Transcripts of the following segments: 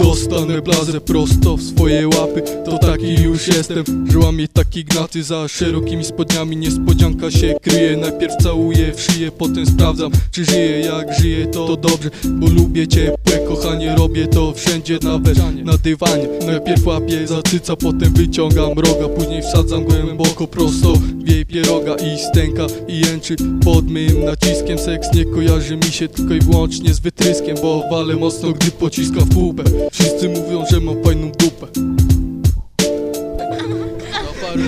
Dostanę blazę prosto w swoje łapy To taki już jestem. Że łamie taki gnaty za szerokimi spodniami Niespodzianka się kryje. Najpierw całuję w szyję, potem sprawdzam Czy żyję jak żyję to, dobrze Bo lubię ciepłe kochanie Robię to wszędzie nawet na dywanie. Najpierw łapię za cyca, potem wyciągam roga. Później wsadzam głęboko prosto w jej pieroga I stęka i jęczy pod mym naciskiem. Seks nie kojarzy mi się tylko i wyłącznie z wytryskiem Bo walę mocno gdy pociskam w pupę. Wszyscy mówią, że mam fajną dupę. Paru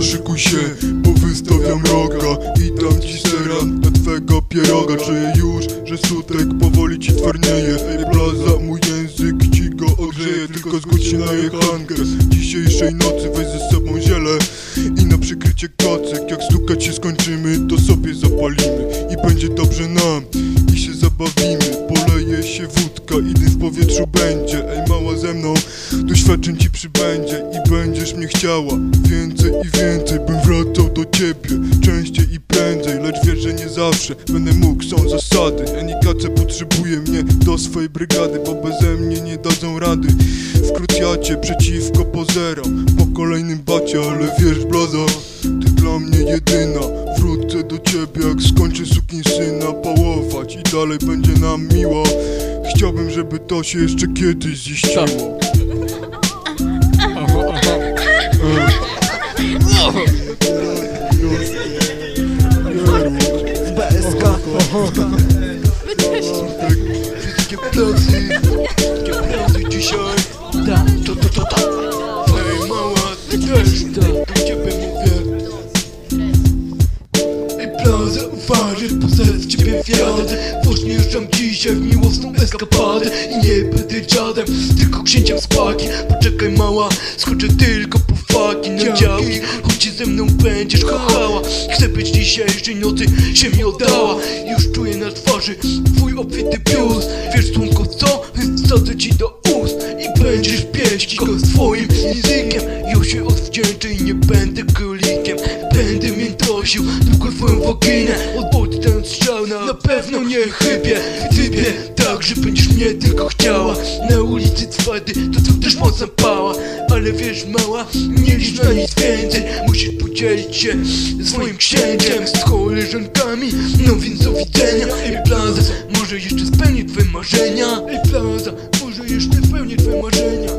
Plaza szykuj się, bo wystawiam roga I dam ci sera na twego pieroga. Czuję już, że sutek powoli ci twarnieje. Ej plaza, mój język ci go ogrzeje Tylko zgódź się na jechankę. Dzisiejszej nocy weź ze sobą ziele I na przykrycie kocyk Jak stukać się skończymy, to sobie zapalimy I będzie dobrze nam, i się zabawimy Poleje się wódka i dym w powietrzu będzie. Ej mała ze mną, doświadczeń ci przybędzie I będziesz mnie chciała. Więcej i więcej Bym wracał do ciebie częściej i prędzej Lecz wiesz, że nie zawsze będę mógł, są zasady NIKC potrzebuje mnie do swojej brygady Bo beze mnie nie dadzą rady. W krucjacie przeciwko pozerom Po kolejnym bacie, ale wiesz blaza Ty dla mnie jedyna Wrócę do ciebie jak skończę syna Pałować i dalej będzie nam miło. Chciałbym, żeby to się jeszcze kiedyś ziściło Wszystkie plazy, wszystkie plazy Uważaj, bo zaraz w ciebie wjadę. Pośmierzam dzisiaj w miłosną eskapadę. I nie będę dziadem, tylko księciem z paki Poczekaj mała, skoczę tylko po faki. Na działki Choć się ze mną będziesz kochała. Chcę być dzisiejszej nocy, się mi oddała. Już czuję na twarzy twój obfity biust. Wiesz słonko co? Wsadzę ci do ust I będziesz pieścić go swoim językiem. Już się odwdzięczę i nie będę Będę Byłem w oginę, odbój ten strzał na, na pewno nie chybie Typie, tak, że będziesz mnie tylko chciała. Na ulicy twardy, to co też mocno pała Ale wiesz mała, nie licz na nic więcej. Musisz podzielić się z moim księciem Z koleżankami, no więc do widzenia. Ej plaza, może jeszcze spełnię twoje marzenia. Ej plaza, może jeszcze spełnię twoje marzenia.